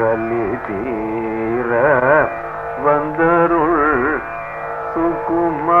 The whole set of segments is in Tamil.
கலி தீர வந்தருள் சுகுமார.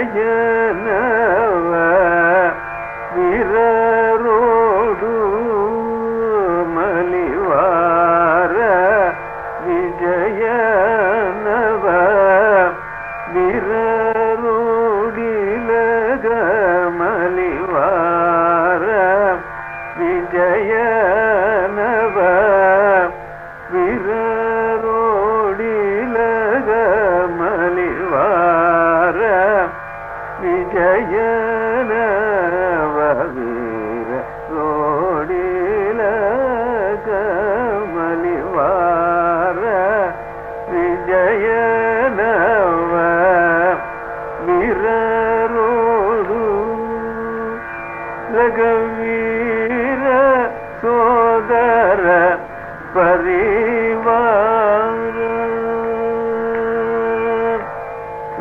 Yeah.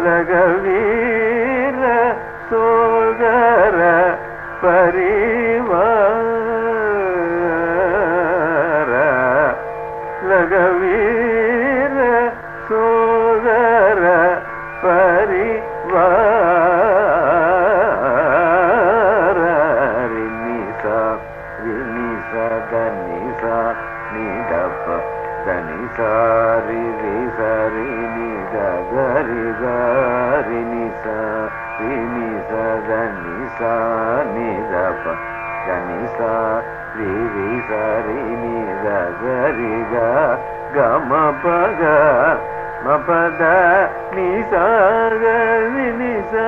லகவீர சோகர பரிவார. லகவீர சோதர பரிவார. ரினிசா ரினிசா தனிசா நிதப்ப. సని సారి సరి గరి గరి సని సని సని దప సని సరి సరి గరి గమ పగ మపద ని సాగరి ని స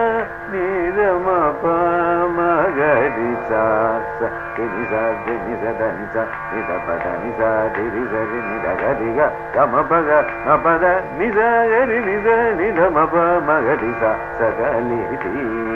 ని రమ ప మగరి sa sa ke ni sa de ni sa da ni sa ni sa pa da ni sa de ni sa re ni da ga di ga ga ma pa ga ma pa da ni sa ga ri ni sa ni da ma pa ma ga di sa sa ga ni ti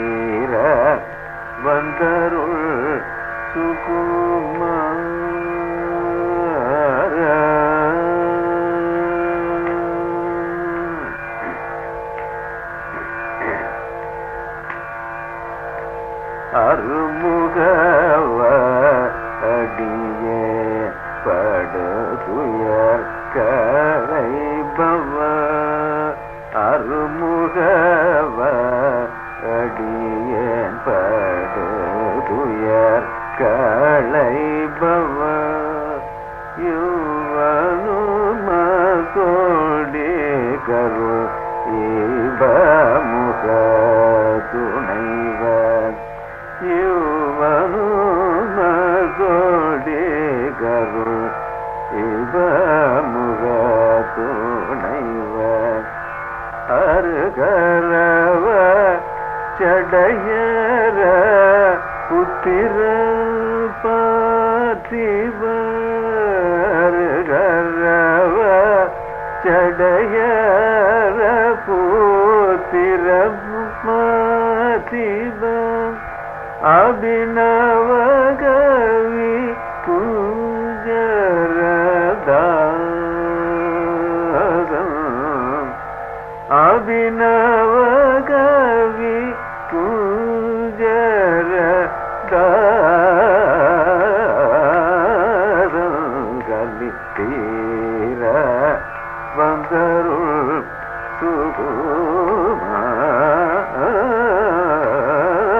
அருமுகவ அடிய படுதுயர் கரைபவ அருமுகவ அடிய படுதுயர் களைபவ யுவனு மகோடி கரு இப முக துணை கரு இவமுக துணைவர் அருகரவ சடையர புத்திர பாத்திவருகரவ சடையர புத்திர மாத்திவ அபினவகர் அபினவகவி குஜர தாரங்களித்தீர வந்தருள்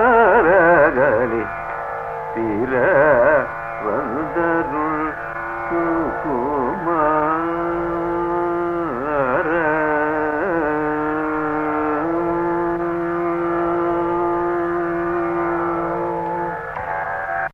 சுகுமாரகளி தீர வந்தருள் சுகுமார்